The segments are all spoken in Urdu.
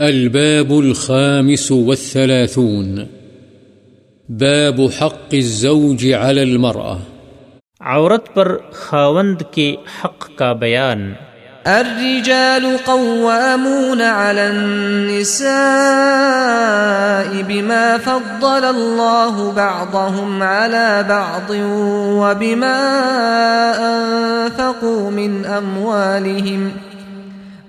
الباب الخامس والثلاثون. باب حق الزوج على المرأة. عورت پر خاوند کے حق کا بیان. الرجال قوامون على النساء بما فضل الله بعضهم على بعض وبما أنفقوا من أموالهم.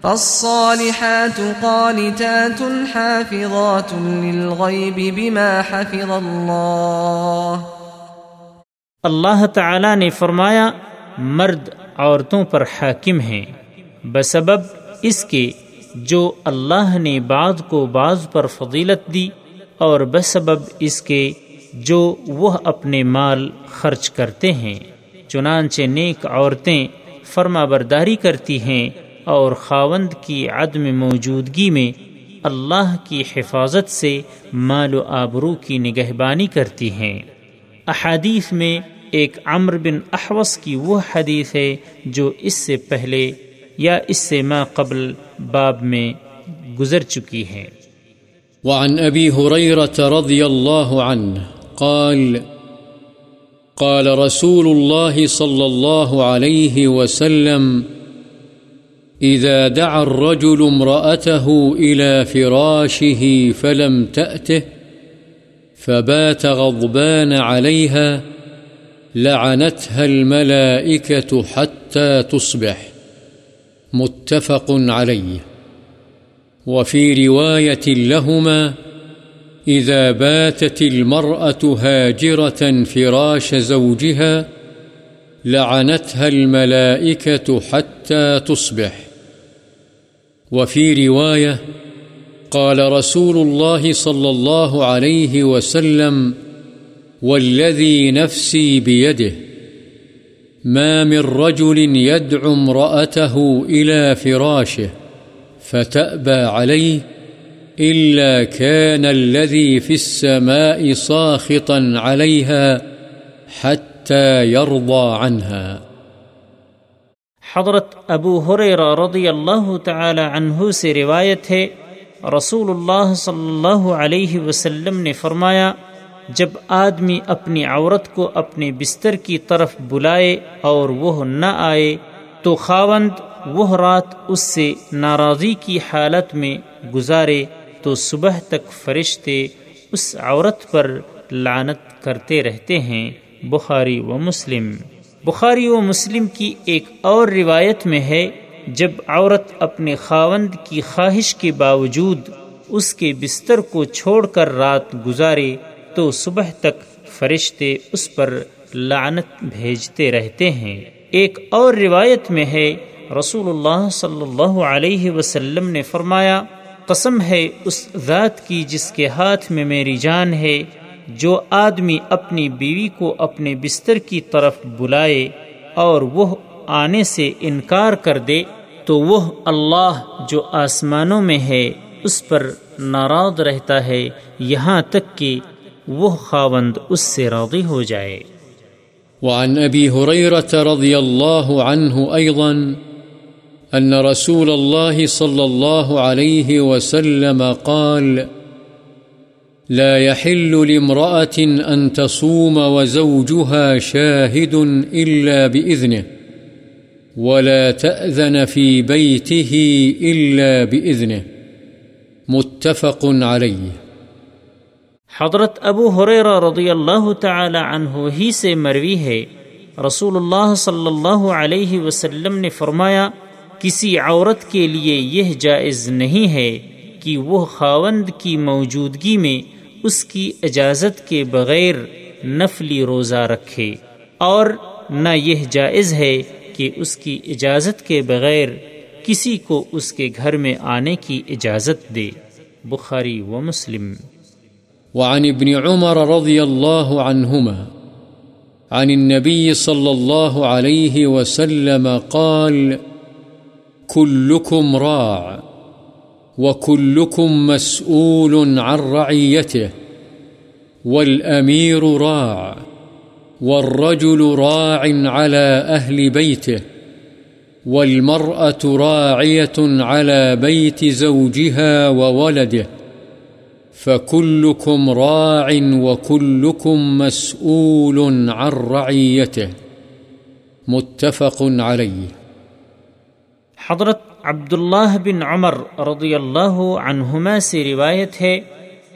فالصالحات قانتات حافظات للغيب بما حفظ الله. اللہ تعالی نے فرمایا، مرد عورتوں پر حاکم ہیں۔ بسبب اس کے جو اللہ نے بعض کو بعض پر فضیلت دی اور بسبب اس کے جو وہ اپنے مال خرچ کرتے ہیں۔ چنانچہ نیک عورتیں فرما برداری کرتی ہیں اور خاوند کی عدم موجودگی میں اللہ کی حفاظت سے مال و آبرو کی نگہبانی کرتی ہیں۔ احادیث میں ایک عمر بن احوس کی وہ حدیث ہے جو اس سے پہلے یا اس سے ما قبل باب میں گزر چکی ہے۔ وعن ابی حریرت رضی اللہ عنہ قال قال رسول الله صلى الله عليه وسلم إذا دعا الرجل امرأته إلى فراشه فلم تأته، فبات غضبان عليها، لعنتها الملائكة حتى تصبح. متفق عليه. وفي رواية لهما، إذا باتت المرأة هاجرة فراش زوجها، لعنتها الملائكة حتى تصبح. وفي رواية قال رسول الله صلى الله عليه وسلم والذي نفسي بيده ما من رجل يدعو امرأته إلى فراشه فتأبى عليه إلا كان الذي في السماء صاخطا عليها حتى يرضى عنها. حضرت ابو حریر رضی اللہ تعالی عنہ سے روایت ہے رسول اللہ صلی اللہ علیہ وسلم نے فرمایا، جب آدمی اپنی عورت کو اپنے بستر کی طرف بلائے اور وہ نہ آئے، تو خاوند وہ رات اس سے ناراضی کی حالت میں گزارے، تو صبح تک فرشتے اس عورت پر لعنت کرتے رہتے ہیں، بخاری و مسلم۔ بخاری و مسلم کی ایک اور روایت میں ہے، جب عورت اپنے خاوند کی خواہش کے باوجود اس کے بستر کو چھوڑ کر رات گزارے تو صبح تک فرشتے اس پر لعنت بھیجتے رہتے ہیں۔ ایک اور روایت میں ہے، رسول اللہ صلی اللہ علیہ وسلم نے فرمایا، قسم ہے اس ذات کی جس کے ہاتھ میں میری جان ہے جو آدمی اپنی بیوی کو اپنے بستر کی طرف بلائے اور وہ آنے سے انکار کر دے تو وہ اللہ جو آسمانوں میں ہے، اس پر ناراض رہتا ہے۔ یہاں تک کہ وہ خاوند اس سے راضی ہو جائے۔ وعن ابی حریرت رضی اللہ عنہ ایضا ان رسول اللہ صلی اللہ علیہ وسلم قال لا يحل لامرأة أن تصوم وزوجها شاهد إلا بإذنه، ولا تأذن في بيته إلا بإذنه. متفق عليه. حضرت ابو حریر رضی اللہ تعالی عنہ ہی سے مروی ہے رسول اللہ صلی اللہ علیہ وسلم نے فرمایا، کسی عورت کے لیے یہ جائز نہیں ہے کہ وہ خاوند کی موجودگی میں اس کی اجازت کے بغیر نفلی روزہ رکھے اور نہ یہ جائز ہے کہ اس کی اجازت کے بغیر کسی کو اس کے گھر میں آنے کی اجازت دے۔ بخاری و مسلم۔ وعن ابن عمر رضی اللہ عنہما، عن النبي صلى الله عليه وسلم قال كلكم راع وكلكم مسؤول عن رعيته والأمير راع والرجل راع على أهل بيته والمرأة راعية على بيت زوجها وولده فكلكم راع وكلكم مسؤول عن رعيته متفق عليه حضرت عبداللہ بن عمر رضی اللہ عنہما سے روایت ہے،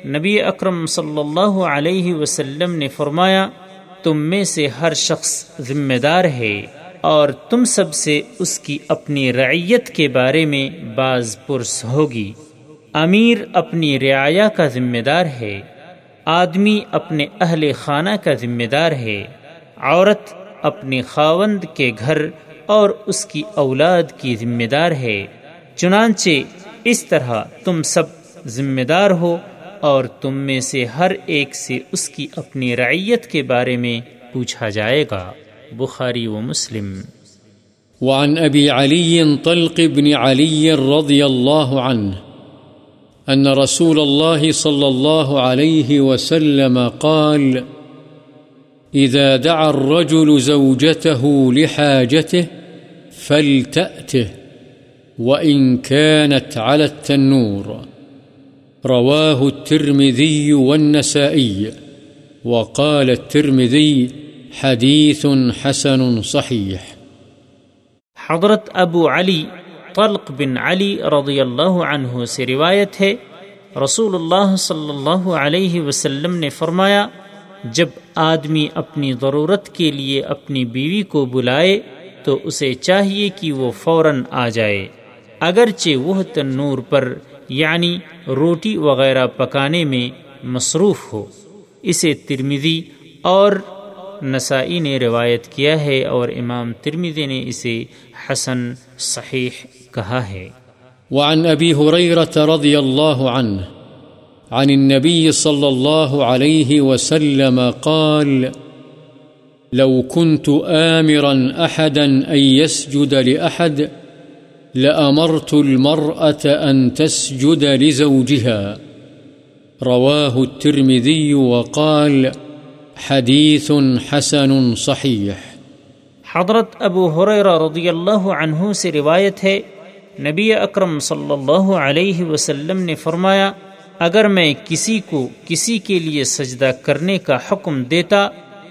نبی اکرم صلی اللہ علیہ وسلم نے فرمایا، تم میں سے ہر شخص ذمہ دار ہے اور تم سب سے اس کی اپنی رعیت کے بارے میں بعض پرس ہوگی۔ امیر اپنی رعایا کا ذمہ دار ہے، آدمی اپنے اہل خانہ کا ذمہ دار ہے، عورت اپنے خاوند کے گھر اور اس کی اولاد کی ذمہ دار ہے۔ چنانچہ اس طرح تم سب ذمہ دار ہو اور تم میں سے ہر ایک سے اس کی اپنی رعیت کے بارے میں پوچھا جائے گا۔ بخاری و مسلم۔ وعن أبي علي طلق بن علي رضي الله عنه أن رسول الله صلى الله عليه وسلم قال إذا دعا الرجل زوجته لحاجته فلتأته وإن كانت على التنور. رواه الترمذي والنسائي وقال الترمذي حديث حسن صحيح. حضرت ابو علی طلق بن علی رضی اللہ عنہ سے روایت ہے رسول اللہ صلی اللہ علیہ وسلم نے فرمایا، جب آدمی اپنی ضرورت کے لیے اپنی بیوی کو بلائے تو اسے چاہیے کہ وہ فوراً آ جائے۔ اگرچہ وہ تنور پر یعنی روٹی وغیرہ پکانے میں مصروف ہو۔ اسے ترمیدی اور نسائی نے روایت کیا ہے اور امام ترمیدی نے اسے حسن صحیح کہا ہے۔ وعن أبي هريرة رضي الله عنه عن النبي صلى الله عليه وسلم قال لو كنت آمرا أحدا أن يسجد لأحد، لأمرت المرأة أن تسجد لزوجها. رواه الترمذي وقال حديث حسن صحيح. حضرت ابو حریرہ رضی اللہ عنہ سے روایت ہے، نبی اکرم صلی اللہ علیہ وسلم نے فرمایا، اگر میں کسی کو کسی کے لیے سجدہ کرنے کا حکم دیتا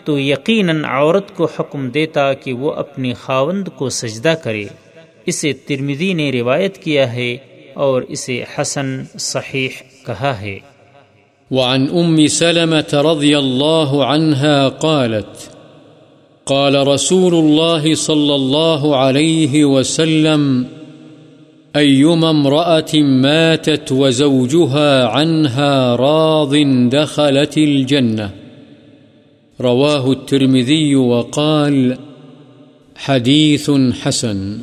تو یقیناً عورت کو حکم دیتا کہ وہ اپنی خاوند کو سجدہ کرے۔ اسے ترمدی نے روایت کیا ہے اور اسے حسن صحیح کہا ہے۔ وعن ام سلمة رضی اللہ عنها قالت، قال رسول الله صلى الله عليه وسلم، أيما امرأة ماتت وزوجها عنها راض دخلت الجنة. رواه الترمذي وقال حديث حسن.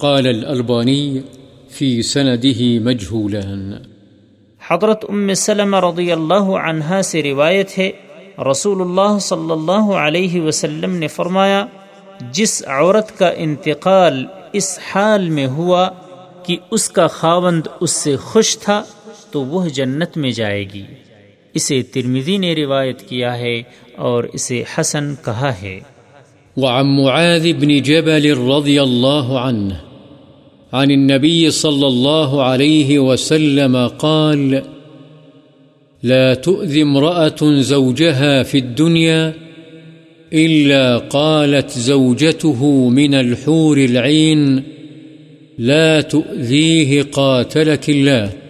قال الألباني في سنده مجهولان. حضرت ام سلم رضی اللہ عنہا سے روایت ہے رسول اللہ صلی اللہ علیہ وسلم نے فرمایا، جس عورت کا انتقال اس حال میں ہوا کہ اس کا خاوند اس سے خوش تھا، تو وہ جنت میں جائے گی۔ اسے ترمیدی نے روایت کیا ہے اور اسے حسن کہا ہے۔ وعن معاذ بن جبل رضي الله عنه عن النبي صلى الله عليه وسلم قال، لا تؤذي امرأة زوجها في الدنيا إلا قالت زوجته من الحور العين، لا تؤذيه قاتلك الله.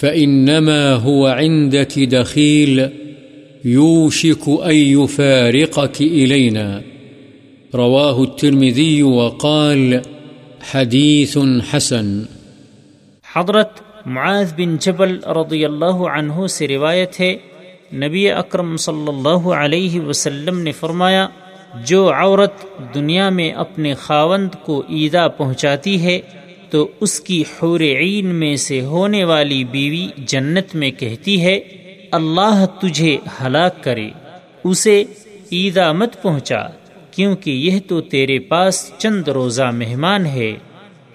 فإنما هو عندك دخيل يوشك أن يفارقك إلينا. رواه الترمذي وقال حديث حسن. حضرت معاذ بن جبل رضی اللہ عنہ سے روایت ہے، نبی اکرم صلی اللہ علیہ وسلم نے فرمایا، جو عورت دنیا میں اپنے خاوند کو عیدہ پہنچاتی ہے تو اس کی حور عین میں سے ہونے والی بیوی جنت میں کہتی ہے، اللہ تجھے ہلاک کرے، اسے عیدہ مت پہنچا، کیونکہ یہ تو تیرے پاس چند روزہ مہمان ہے۔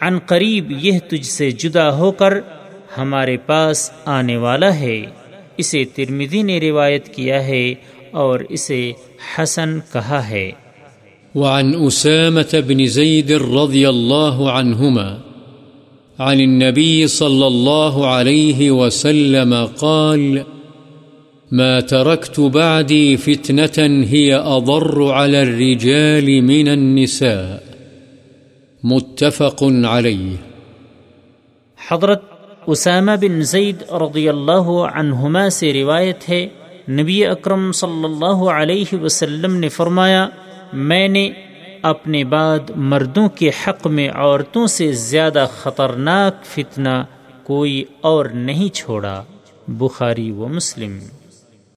عن قریب یہ تجھ سے جدا ہو کر ہمارے پاس آنے والا ہے۔ اسے ترمدی نے روایت کیا ہے اور اسے حسن کہا ہے۔ وعن أسامة بن زيد رضي الله عنهما عن النبي صلى الله عليه وسلم قال، ما تركت بعدي فتنة هي أضر على الرجال من النساء. متفق عليه. حضرت اسامہ بن زید رضی اللہ عنہما سے روایت ہے، نبی اکرم صلی اللہ علیہ وسلم نے فرمایا، میں نے اپنے بعد مردوں کے حق میں عورتوں سے زیادہ خطرناک فتنہ کوئی اور نہیں چھوڑا۔ بخاری و مسلم۔